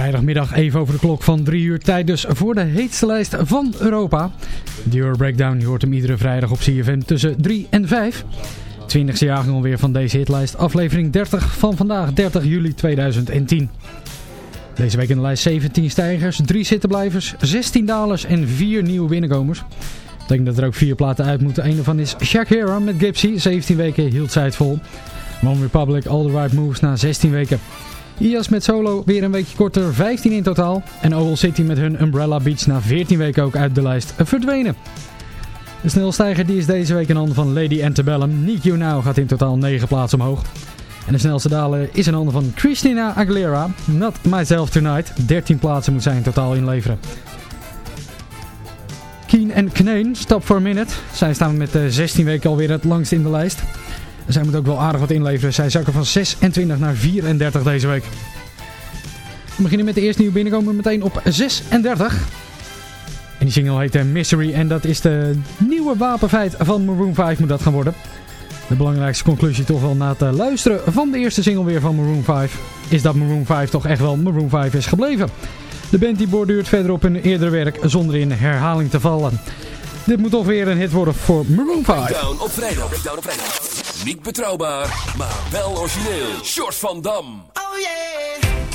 Vrijdagmiddag even over de klok van 3 uur tijd dus voor de heetste lijst van Europa. De Euro Breakdown, je hoort hem iedere vrijdag op CFM tussen 3 en 5. 20e jaargang alweer van deze hitlijst, aflevering 30 van vandaag 30 juli 2010. Deze week in de lijst 17 stijgers, 3 zittenblijvers, 16 dalers en 4 nieuwe binnenkomers. Dat betekent dat er ook 4 platen uit moeten. Een daarvan is Shakira met Gypsy, 17 weken hield zij het vol. One Republic, All The Right Moves na 16 weken. IAS met solo weer een weekje korter, 15 in totaal. En Oval City met hun Umbrella Beach na 14 weken ook uit de lijst verdwenen. De snelstijger die is deze week in handen van Lady Antebellum. Nick You Now gaat in totaal 9 plaatsen omhoog. En de snelste daler is in handen van Christina Aguilera. Not Myself Tonight. 13 plaatsen moet zij in totaal inleveren. Keen en Kneen, for a Minute. Zij staan met eh, 16 weken alweer het langst in de lijst. Zij moet ook wel aardig wat inleveren. Zij zakken van 26 naar 34 deze week. We beginnen met de eerste nieuwe binnenkomen meteen op 36. En die single heet eh, Mystery en dat is de nieuwe wapenfeit van Maroon 5 moet dat gaan worden. De belangrijkste conclusie toch wel na het eh, luisteren van de eerste single weer van Maroon 5 is dat Maroon 5 toch echt wel Maroon 5 is gebleven. De band die borduurt verder op hun eerdere werk zonder in herhaling te vallen. Dit moet toch weer een hit worden voor Maroon 5. Breakdown op op vrijdag. Niet betrouwbaar, maar wel origineel. Short van Dam. Oh yeah.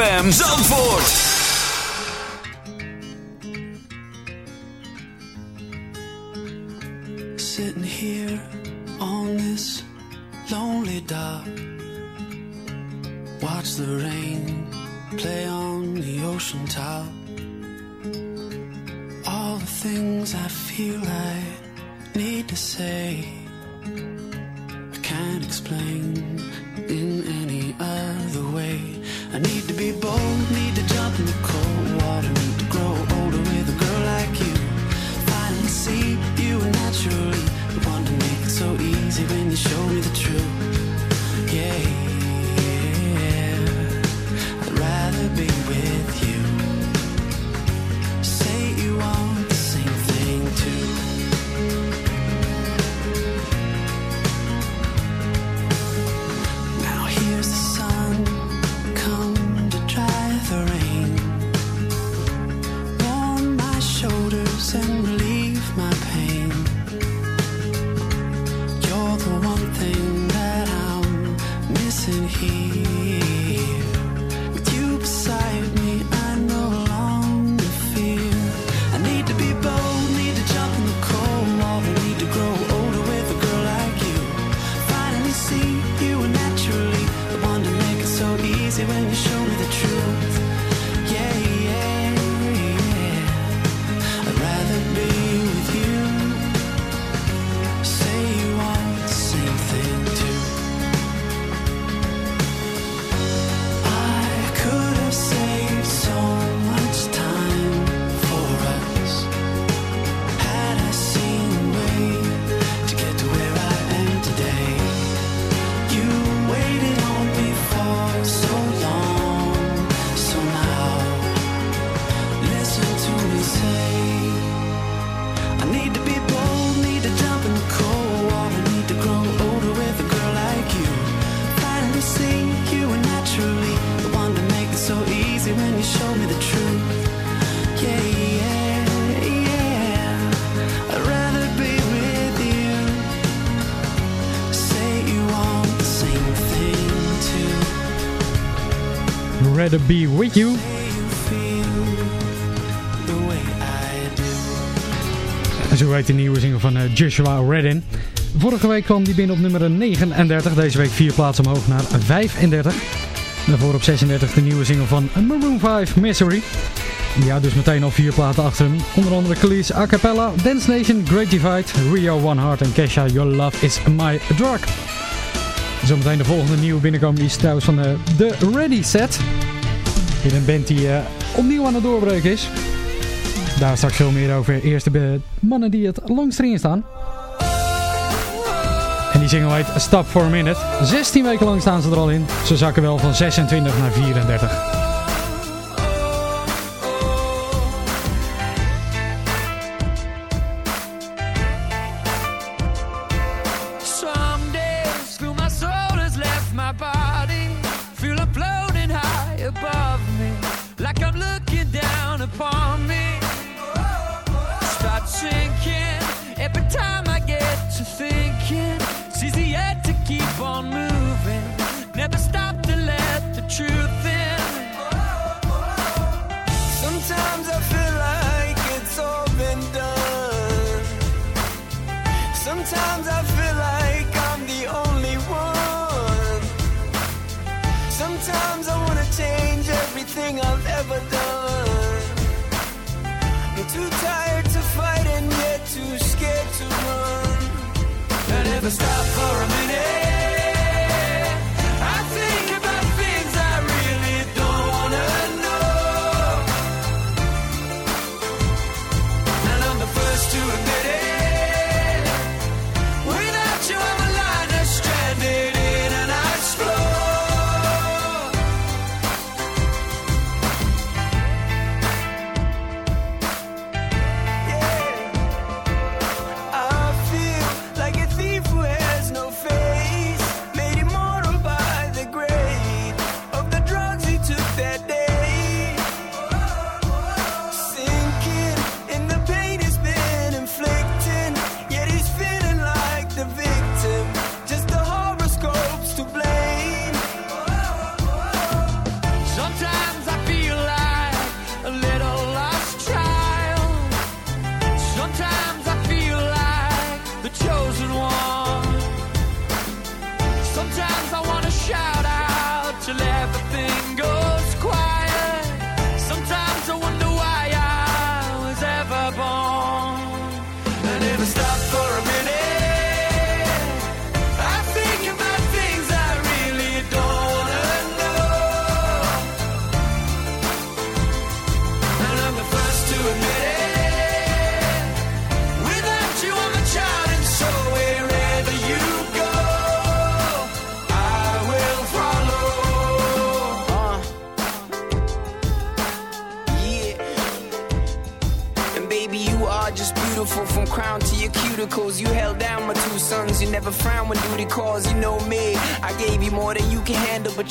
ZFM. He. With You. En zo heet de nieuwe single van eh, Joshua Redden. Vorige week kwam die binnen op nummer 39. Deze week vier plaatsen omhoog naar 35. Daarvoor op 36 de nieuwe single van eh, Maroon 5, Misery. Ja, dus meteen al vier platen achter hem. Onder andere Khalees, A Cappella, Dance Nation, Great Divide, Rio One Heart en Kesha, Your Love Is My Drug. Zometeen de volgende nieuwe binnenkomen is trouwens van The de Ready Set in een band die uh, opnieuw aan het doorbreken is. Daar straks veel meer over. Eerst de mannen die het langst erin staan. En die single heet Stop for a Minute. 16 weken lang staan ze er al in. Ze zakken wel van 26 naar 34.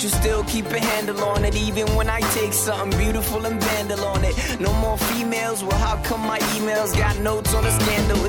You still keep a handle on it. Even when I take something beautiful and vandal on it. No more females. Well, how come my emails got notes on a scandal?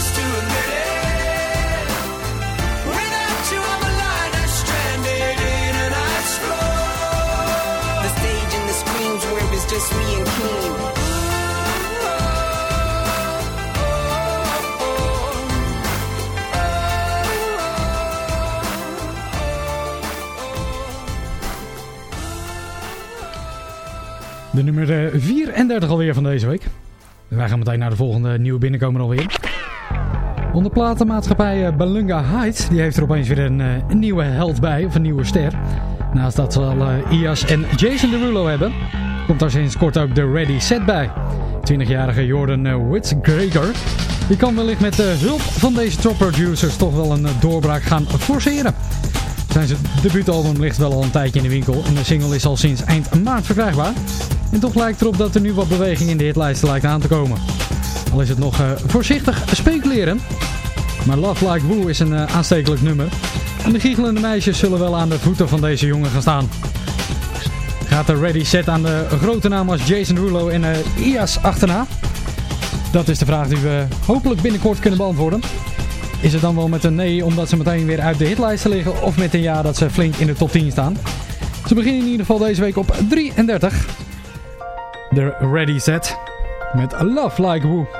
The stage and the screams where it's just me and Keen. De nummer eh, 34 alweer van deze week. Wij gaan meteen naar de volgende nieuwe binnenkomer alweer. Onder platenmaatschappij eh, Balunga Heights, die heeft er opeens weer een, eh, een nieuwe held bij, of een nieuwe ster. Naast dat ze al eh, Ias en Jason Derulo hebben, komt daar sinds kort ook de Ready Set bij. 20-jarige Jordan Whitgregor. Die kan wellicht met de hulp van deze top producers toch wel een doorbraak gaan forceren. Zijn debuutalbum ligt wel al een tijdje in de winkel en de single is al sinds eind maart verkrijgbaar. En toch lijkt erop dat er nu wat beweging in de hitlijsten lijkt aan te komen. Al is het nog eh, voorzichtig speculeren. Maar Love Like Woo is een eh, aanstekelijk nummer. En de giechelende meisjes zullen wel aan de voeten van deze jongen gaan staan. Gaat de Ready Set aan de grote naam als Jason Rulo en eh, Ias achterna? Dat is de vraag die we hopelijk binnenkort kunnen beantwoorden. Is het dan wel met een nee omdat ze meteen weer uit de hitlijsten liggen of met een ja dat ze flink in de top 10 staan? Ze beginnen in ieder geval deze week op 33. De Ready Set met Love Like Woo.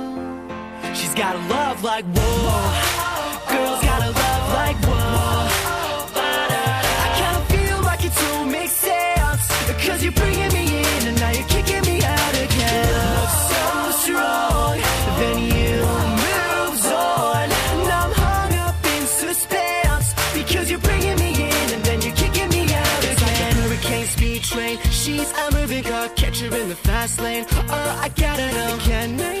She's got a love like whoa. Girls got a love like whoa. I kinda feel like it don't make sense. Cause you're bringing me in and now you're kicking me out again. Love so strong, then you moves on. And I'm hung up in suspense. Because you're bringing me in and then you're kicking me out again. It's like a hurricane speed train. She's a moving car, catch her in the fast lane. Oh, I gotta know. Can I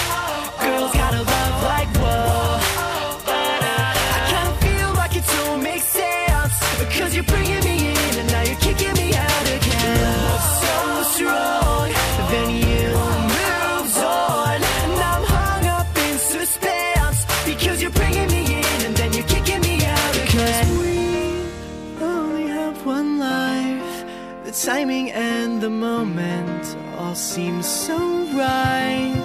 Girls got a love like whoa. I kinda feel like it don't make sense. Cause you're bringing me in and now you're kicking me out again. Love so strong, then you moves on. And I'm hung up in suspense. Because you're bringing me in and then you're kicking me out again. We only have one life. The timing and the moment all seem so right.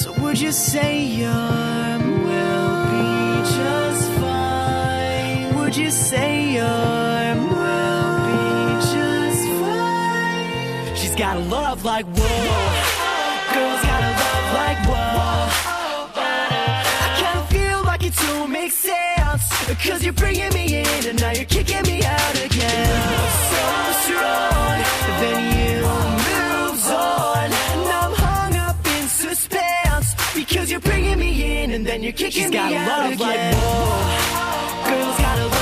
So would you say you're will be just fine? Would you say you're will be just fine? She's got a love like whoa. Girls got a love like whoa. I kinda feel like it don't make sense. Cause you're bringing me in and now you're kicking me then you're kicking She's got me love of again. like war. Girls gotta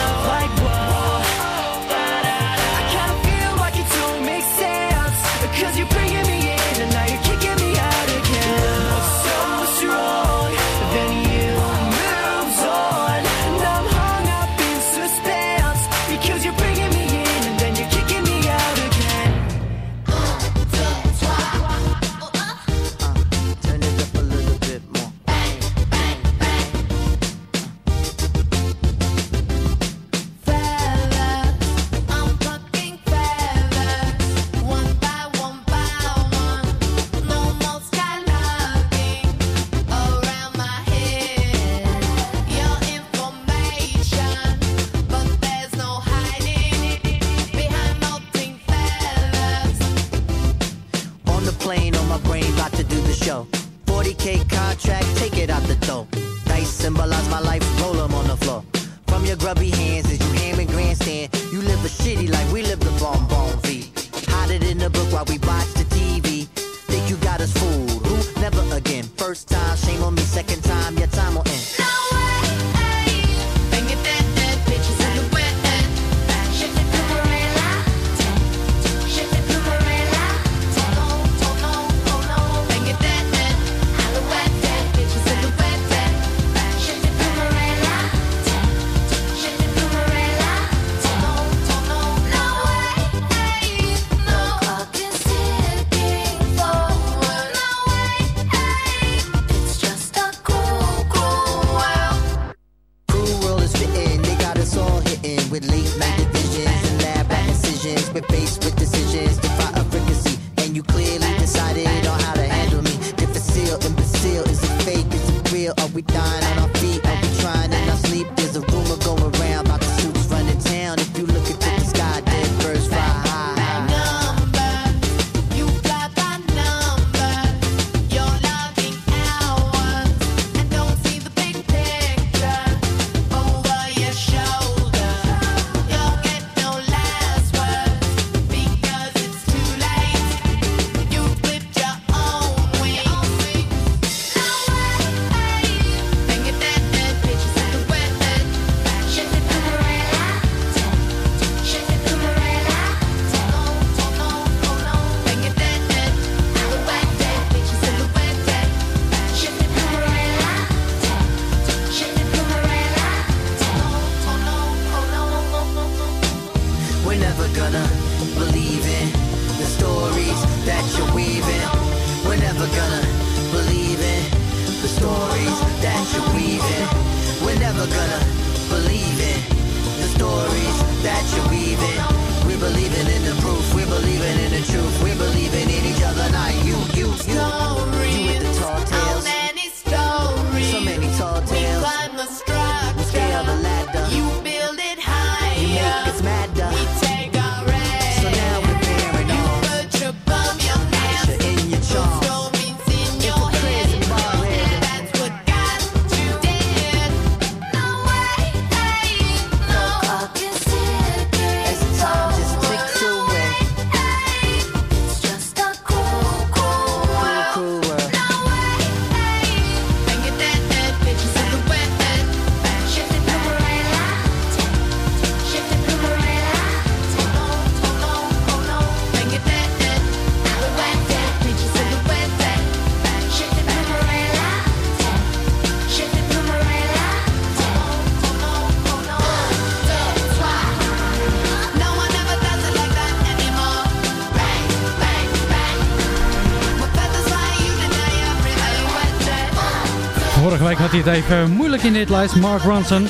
hij het even moeilijk in dit lijst, Mark Ronson.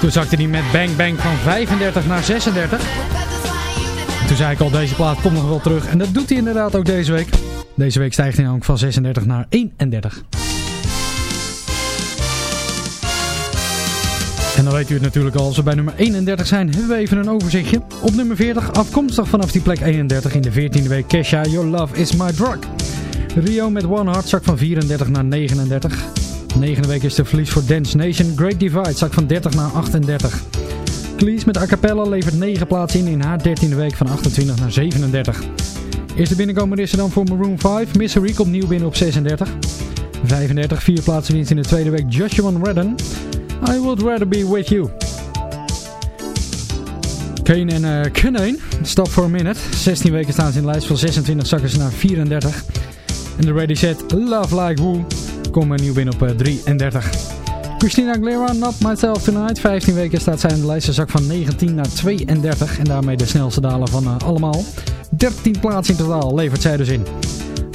Toen zakte hij met Bang Bang van 35 naar 36. Toen zei ik al, deze plaat komt nog wel terug. En dat doet hij inderdaad ook deze week. Deze week stijgt hij ook van 36 naar 31. En dan weet u het natuurlijk al, als we bij nummer 31 zijn, hebben we even een overzichtje. Op nummer 40, afkomstig vanaf die plek 31 in de 14e week, Kesha, Your Love Is My Drug. Rio met One Heart zak van 34 naar 39. Negende week is de verlies voor Dance Nation. Great Divide zak van 30 naar 38. Cleese met A Cappella levert 9 plaatsen in in haar 13e week van 28 naar 37. Eerste binnenkomer is er dan voor Maroon 5. Misery komt nieuw binnen op 36. 35, 4 plaatsen winst in de tweede week Joshua Redden. I would rather be with you. Kane en uh, Stop for a Minute. 16 weken staan ze in de lijst. Van 26 zakken ze naar 34. En de Ready Set Love Like Woo komen nieuw binnen op uh, 33. Christina Aguilera, Not Myself Tonight. 15 weken staat zij in de lijst. Een zak van 19 naar 32. En daarmee de snelste daler van uh, allemaal. 13 plaatsen in totaal levert zij dus in.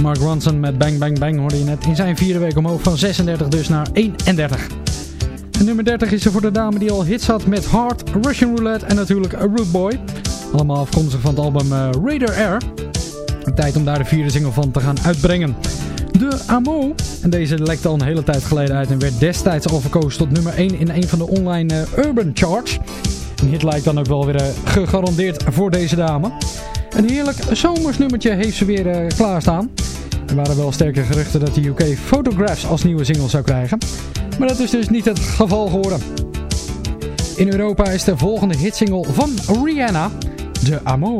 Mark Ronson met Bang Bang Bang hoorde je net in zijn vierde week omhoog van 36 dus naar 31. En nummer 30 is er voor de dame die al hits had met Hard, Russian Roulette en natuurlijk A Root Boy. Allemaal afkomstig van het album uh, Raider Air. Tijd om daar de vierde single van te gaan uitbrengen. De Amo, en deze lekte al een hele tijd geleden uit en werd destijds al verkozen tot nummer 1 in een van de online uh, Urban Charts. Een hit lijkt dan ook wel weer uh, gegarandeerd voor deze dame. Een heerlijk zomersnummertje heeft ze weer klaarstaan. Er waren wel sterke geruchten dat de UK Photographs als nieuwe single zou krijgen. Maar dat is dus niet het geval geworden. In Europa is de volgende hitsingle van Rihanna, De Amo.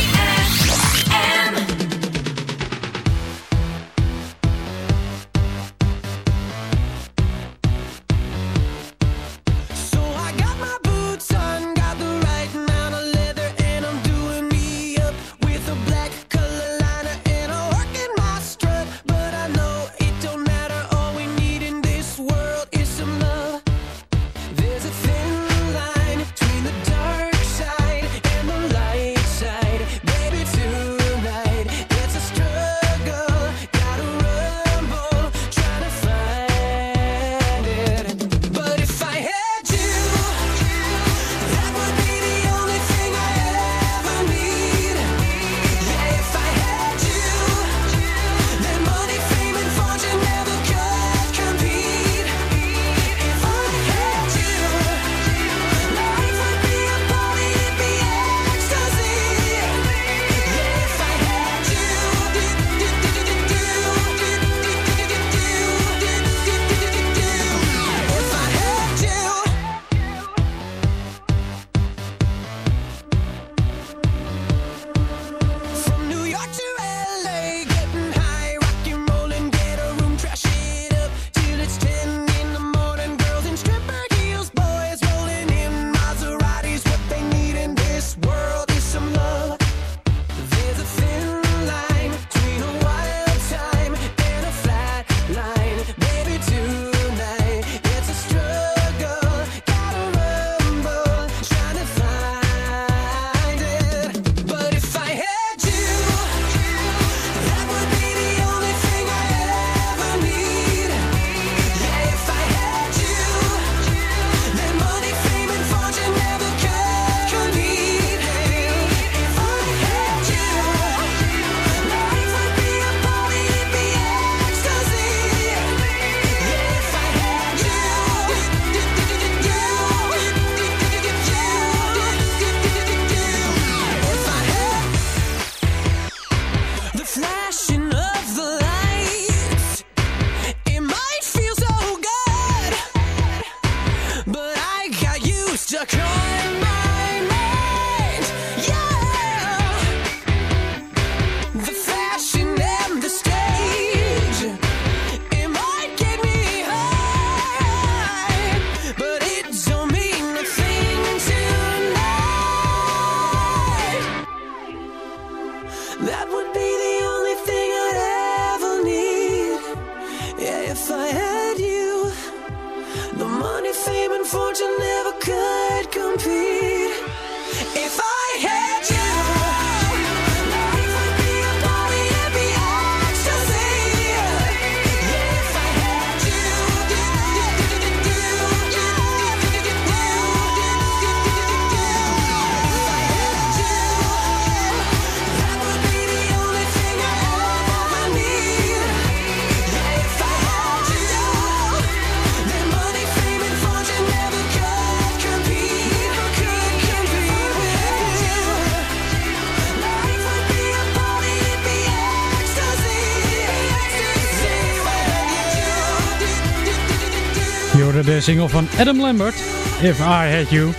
De single van Adam Lambert, If I Had You.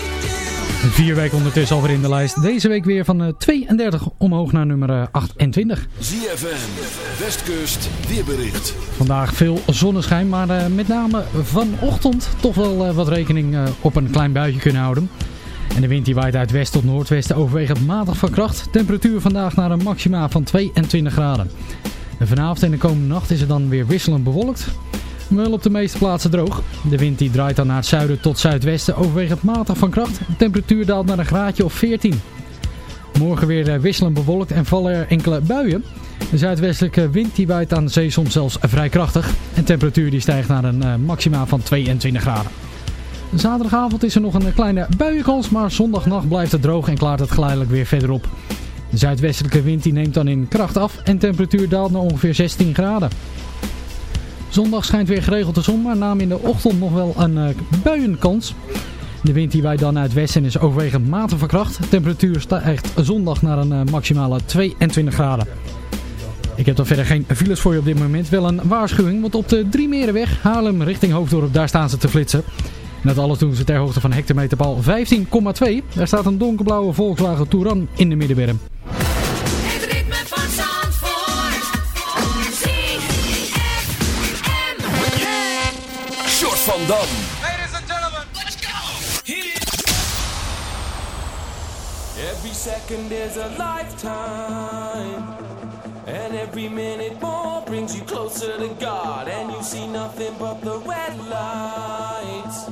Vier weken ondertussen alweer in de lijst. Deze week weer van eh, 32 omhoog naar nummer eh, 28. ZFM, Westkust, weerbericht. Vandaag veel zonneschijn, maar eh, met name vanochtend toch wel eh, wat rekening eh, op een klein buitje kunnen houden. En de wind die waait uit west tot noordwesten overwegend matig van kracht. Temperatuur vandaag naar een maxima van 22 graden. En vanavond en de komende nacht is het dan weer wisselend bewolkt. Wel op de meeste plaatsen droog. De wind die draait dan naar het zuiden tot zuidwesten overwegend matig van kracht. De temperatuur daalt naar een graadje of 14. Morgen weer eh, wisselend bewolkt en vallen er enkele buien. De zuidwestelijke wind die waait aan de zee soms zelfs vrij krachtig. En temperatuur die stijgt naar een eh, maxima van 22 graden. Zaterdagavond is er nog een kleine buienkans, maar zondagnacht blijft het droog en klaart het geleidelijk weer verder op. De zuidwestelijke wind die neemt dan in kracht af en temperatuur daalt naar ongeveer 16 graden. Zondag schijnt weer geregeld de zon, maar nam in de ochtend nog wel een eh, buienkans. De wind die wij dan uit westen is overwegend matig van kracht. Temperatuur stijgt zondag naar een eh, maximale 22 graden. Ik heb dan verder geen files voor je op dit moment. Wel een waarschuwing, want op de Driemerenweg, Haarlem richting Hoofddorp, daar staan ze te flitsen. En dat alles doen ze ter hoogte van hectometerpaal 15,2. Daar staat een donkerblauwe Volkswagen Touran in de middenberm. Short van Dam. Ladies and gentlemen, let's go. Every second is a lifetime, and every minute more brings you closer to God, and you see nothing but the red lights.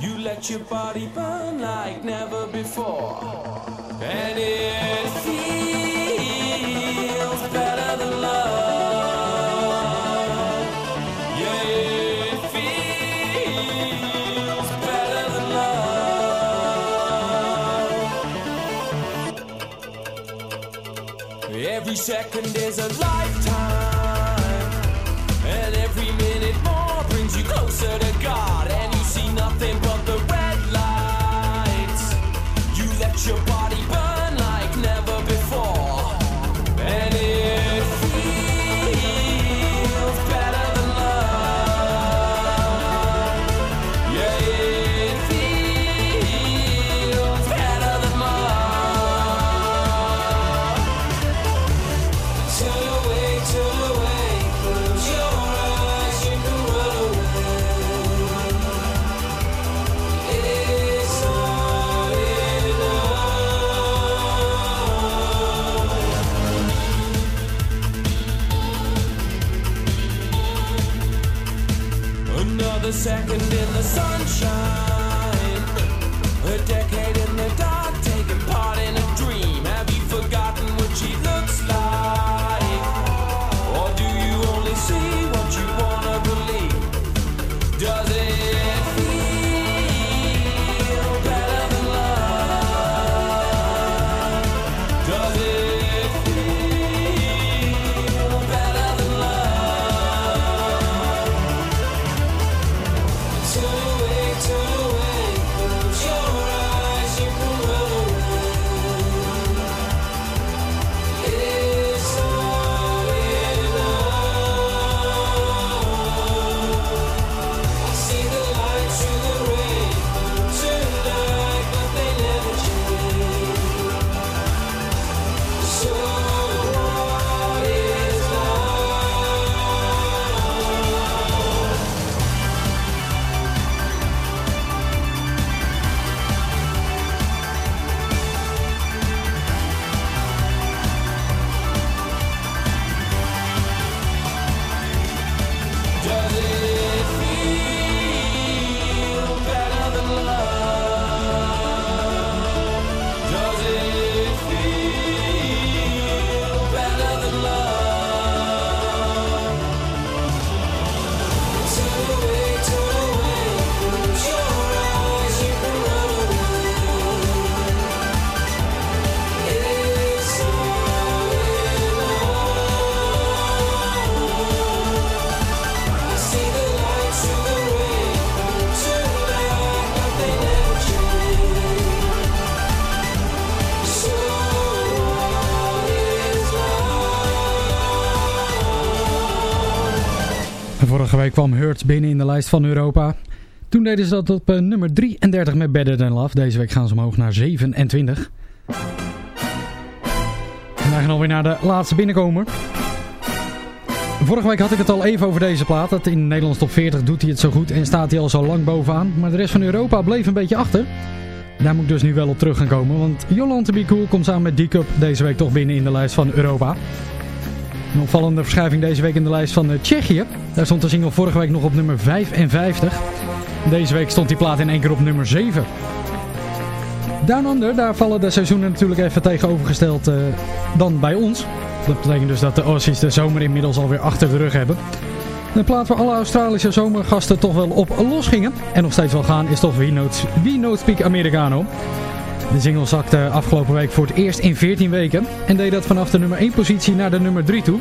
You let your body burn like never before, and it feels better than love. Every second is a lifetime, week kwam Hurts binnen in de lijst van Europa. Toen deden ze dat op eh, nummer 33 met Better Than Love. Deze week gaan ze omhoog naar 27. En wij gaan alweer naar de laatste binnenkomer. Vorige week had ik het al even over deze plaat. Dat in Nederlands top 40 doet hij het zo goed en staat hij al zo lang bovenaan. Maar de rest van Europa bleef een beetje achter. Daar moet ik dus nu wel op terug gaan komen. Want Jolante Be Cool komt samen met D-Cup deze week toch binnen in de lijst van Europa. Een opvallende verschuiving deze week in de lijst van eh, Tsjechië. Daar stond de single vorige week nog op nummer 55. Deze week stond die plaat in één keer op nummer 7. Down daar vallen de seizoenen natuurlijk even tegenovergesteld uh, dan bij ons. Dat betekent dus dat de Aussies de zomer inmiddels alweer achter de rug hebben. Een plaat waar alle Australische zomergasten toch wel op los gingen. En nog steeds wel gaan is toch We We Speak Americano. De single zakte afgelopen week voor het eerst in 14 weken. En deed dat vanaf de nummer 1 positie naar de nummer 3 toe.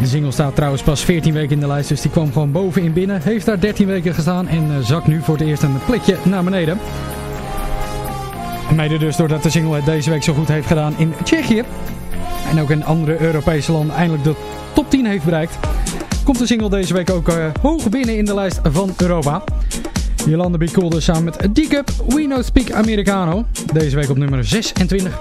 De single staat trouwens pas 14 weken in de lijst, dus die kwam gewoon bovenin binnen. Heeft daar 13 weken gestaan en uh, zakt nu voor het eerst een plekje naar beneden. Mede dus doordat de single het deze week zo goed heeft gedaan in Tsjechië. En ook in andere Europese landen eindelijk de top 10 heeft bereikt. Komt de single deze week ook uh, hoog binnen in de lijst van Europa. Jolanda B. Dus samen met D-Cup, We Know Speak Americano. Deze week op nummer 26.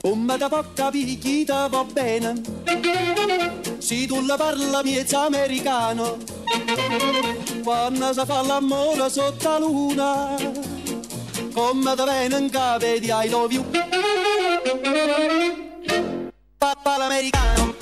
Come da poca picchita va bene Se tu la parla miezza americano Quando si fa l'amore sotto la luna Come da bene in capo di I love you Papà l'americano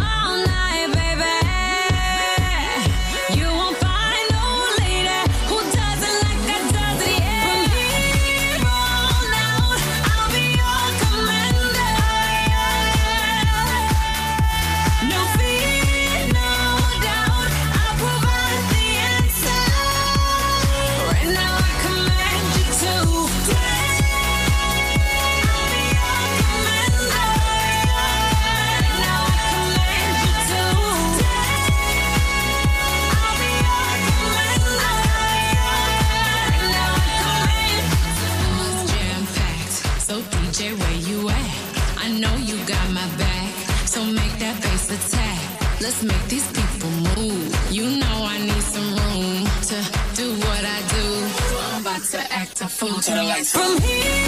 to the lights. From here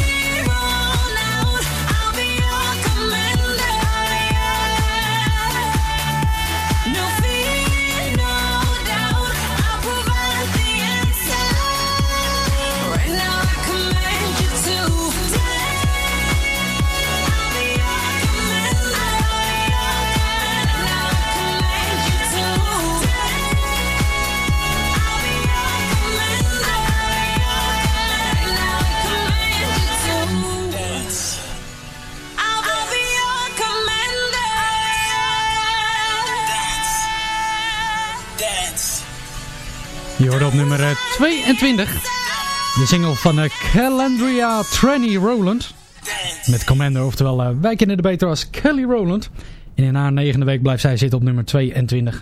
Hoort op nummer eh, 22. De single van eh, Calandria Tranny Roland. Met Commander, oftewel eh, wij kennen de beter als Kelly Rowland. En in haar negende week blijft zij zitten op nummer 22.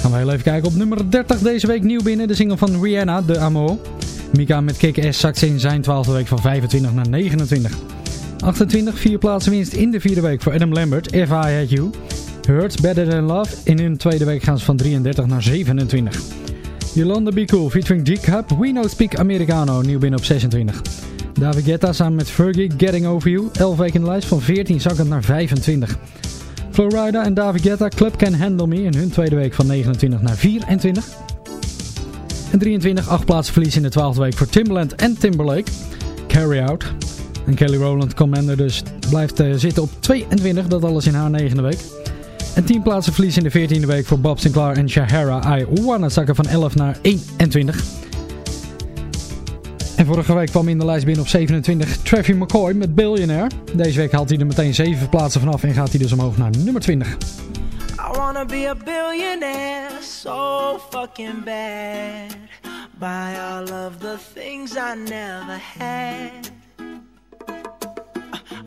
Gaan we heel even kijken op nummer 30 deze week nieuw binnen. De single van Rihanna, De Amo. Mika met Kick-Ass zakt in zijn twaalfde week van 25 naar 29. 28, vier plaatsen winst in de vierde week voor Adam Lambert, If I Had You. Hurts Better Than Love. In hun tweede week gaan ze van 33 naar 27. Yolanda Be Cool featuring G-Cup. We Know Speak Americano, nieuw binnen op 26. David Guetta samen met Fergie, Getting Over You. 11 weken in de lijst van 14 zakkend naar 25. Florida en David Guetta, Club Can Handle Me. In hun tweede week van 29 naar 24. En 23, 8 plaatsen verlies in de 12e week voor Timbaland en Timberlake. Carry Out. En Kelly Rowland Commander dus blijft eh, zitten op 22, dat alles in haar negende week. En 10 plaatsen verlies in de 14e week voor Bob Sinclair en Shahara I Wanna zakken van 11 naar 21. En vorige week kwam in de lijst binnen op 27 Travis McCoy met Billionaire. Deze week haalt hij er meteen 7 plaatsen vanaf en gaat hij dus omhoog naar nummer 20. I wanna be a billionaire so fucking bad. Buy all of the things I never had.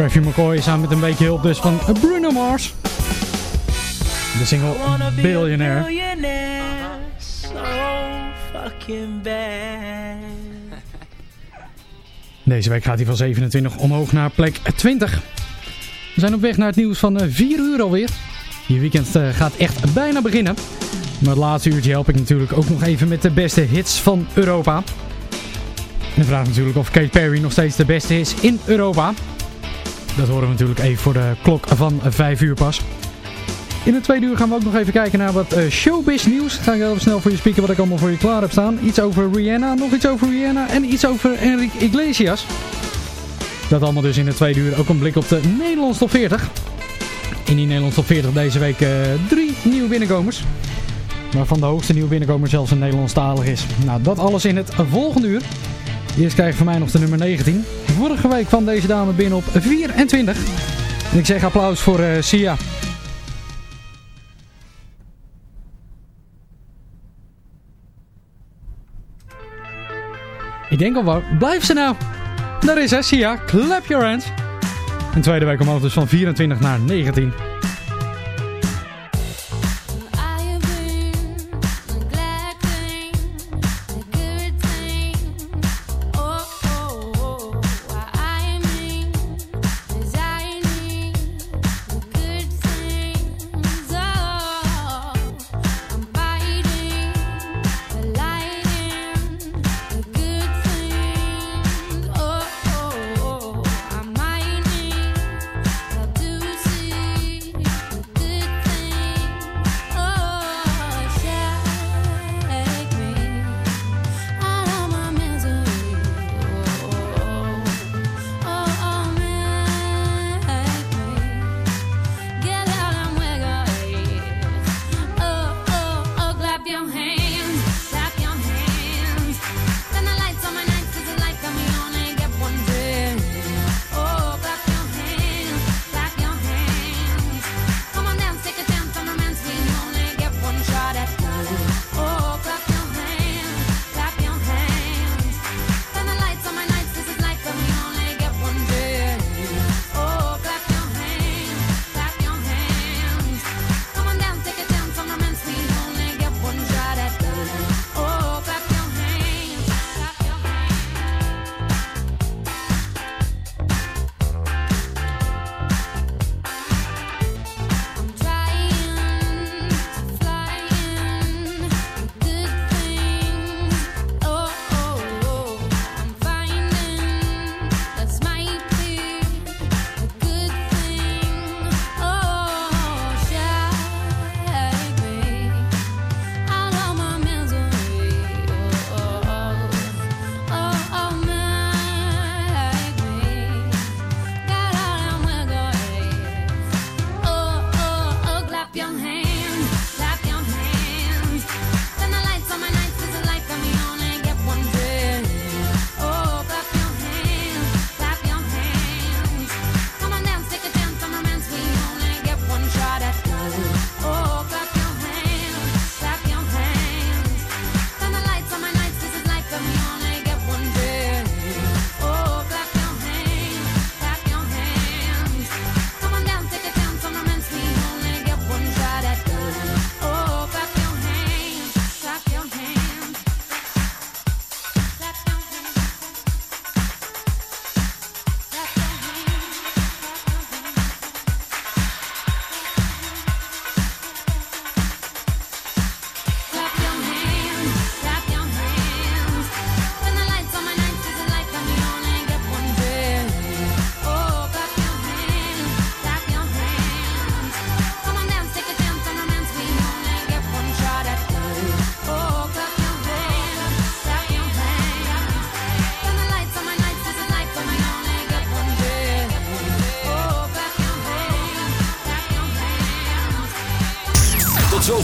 Travis McCoy samen met een beetje hulp dus van Bruno Mars. De single Billionaire. billionaire so fucking bad. Deze week gaat hij van 27 omhoog naar plek 20. We zijn op weg naar het nieuws van eh, 4 uur alweer. Je weekend eh, gaat echt bijna beginnen. Maar het laatste uurtje help ik natuurlijk ook nog even met de beste hits van Europa. En de vraag natuurlijk of Kate Perry nog steeds de beste is in Europa. Dat horen we natuurlijk even voor de klok van 5 uur pas. In het tweede uur gaan we ook nog even kijken naar wat eh, showbiz nieuws. Ga ik even snel voor je spieken wat ik allemaal voor je klaar heb staan. Iets over Rihanna, nog iets over Rihanna en iets over Enrique Iglesias. Dat allemaal dus in het tweede uur. Ook een blik op de Nederlands top 40. In die Nederlands top 40 deze week eh, drie nieuwe binnenkomers. Waarvan de hoogste nieuwe binnenkomer zelfs een Nederlandstalig is. Nou, dat alles in het volgende uur. Eerst krijg je van mij nog de nummer 19. Vorige week kwam deze dame binnen op 24. En ik zeg applaus voor eh, Sia. Ik denk al wel, blijf ze nou. Daar is Sia. Clap your hands. Een tweede week omhoog dus van 24 naar 19.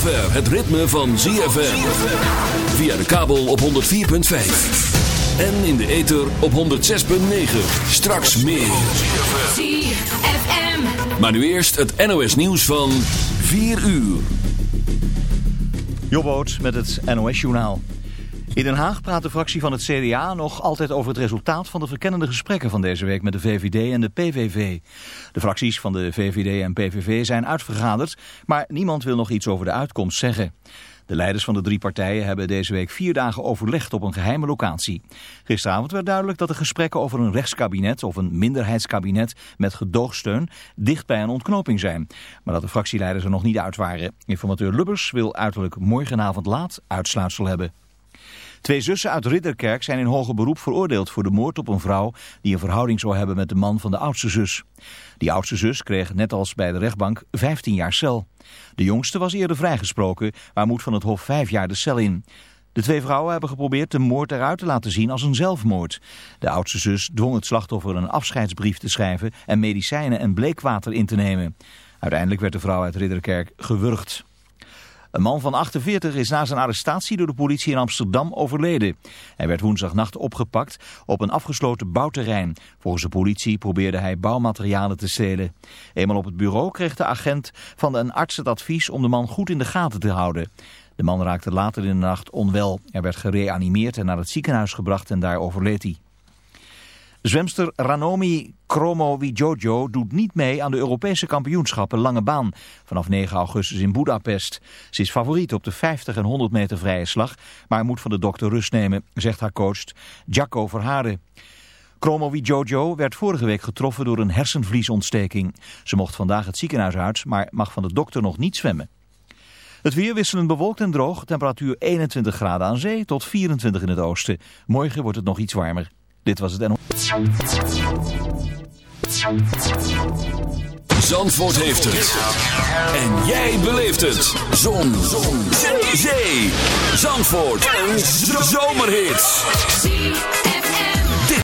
Zover het ritme van ZFM. Via de kabel op 104.5. En in de ether op 106.9. Straks meer. ZFM. Maar nu eerst het NOS nieuws van 4 uur. Jobboot met het NOS-journaal. In Den Haag praat de fractie van het CDA nog altijd over het resultaat van de verkennende gesprekken van deze week met de VVD en de PVV. De fracties van de VVD en PVV zijn uitvergaderd, maar niemand wil nog iets over de uitkomst zeggen. De leiders van de drie partijen hebben deze week vier dagen overlegd op een geheime locatie. Gisteravond werd duidelijk dat de gesprekken over een rechtskabinet of een minderheidskabinet met gedoogsteun dicht bij een ontknoping zijn. Maar dat de fractieleiders er nog niet uit waren. Informateur Lubbers wil uiterlijk morgenavond laat uitsluitsel hebben. Twee zussen uit Ridderkerk zijn in hoger beroep veroordeeld voor de moord op een vrouw die een verhouding zou hebben met de man van de oudste zus. Die oudste zus kreeg net als bij de rechtbank 15 jaar cel. De jongste was eerder vrijgesproken, maar moet van het hof 5 jaar de cel in. De twee vrouwen hebben geprobeerd de moord eruit te laten zien als een zelfmoord. De oudste zus dwong het slachtoffer een afscheidsbrief te schrijven en medicijnen en bleekwater in te nemen. Uiteindelijk werd de vrouw uit Ridderkerk gewurgd. Een man van 48 is na zijn arrestatie door de politie in Amsterdam overleden. Hij werd woensdagnacht opgepakt op een afgesloten bouwterrein. Volgens de politie probeerde hij bouwmaterialen te stelen. Eenmaal op het bureau kreeg de agent van een arts het advies om de man goed in de gaten te houden. De man raakte later in de nacht onwel. Hij werd gereanimeerd en naar het ziekenhuis gebracht en daar overleed hij. Zwemster Ranomi Kromowidjojo doet niet mee aan de Europese kampioenschappen lange baan vanaf 9 augustus in Budapest. Ze is favoriet op de 50 en 100 meter vrije slag, maar moet van de dokter rust nemen, zegt haar coach Jacco Verhaarde. Kromowidjojo werd vorige week getroffen door een hersenvliesontsteking. Ze mocht vandaag het ziekenhuis uit, maar mag van de dokter nog niet zwemmen. Het weer wisselend bewolkt en droog, temperatuur 21 graden aan zee tot 24 in het oosten. Morgen wordt het nog iets warmer. Dit was het NO. Zandvoort heeft het. En jij beleeft het. Zon. Zon. Zee. Zandvoort. Een zomerhit.